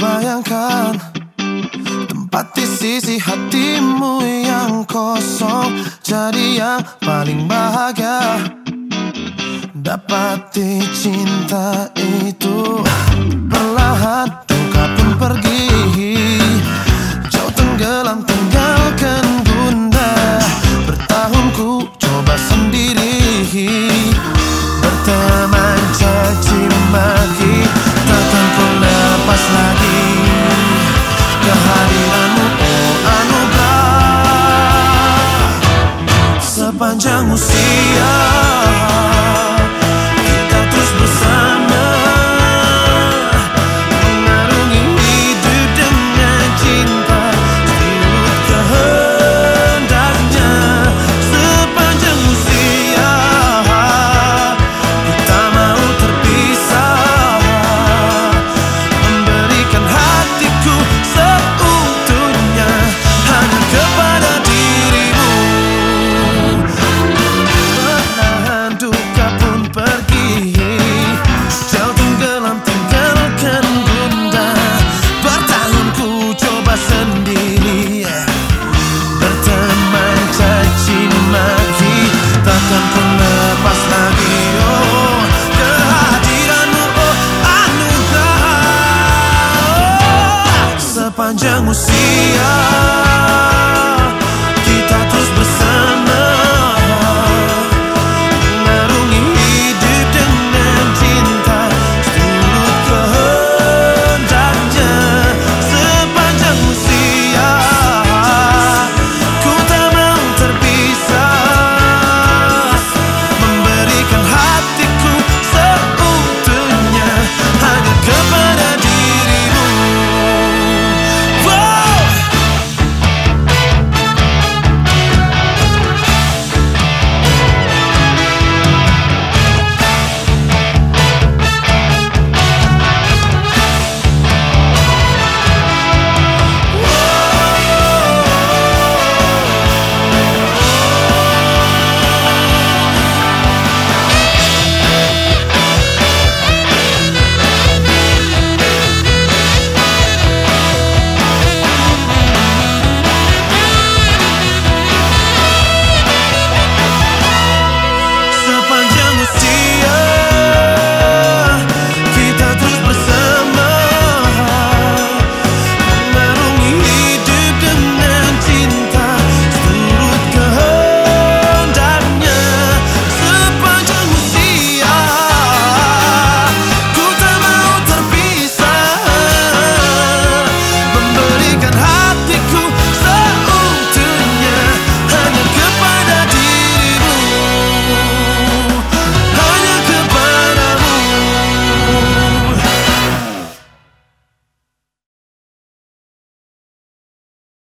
bayangkan. Tempat di sisi hatimu yang kosong Jadi yang paling bahagia. Dapati cinta itu panjang usia te angustia.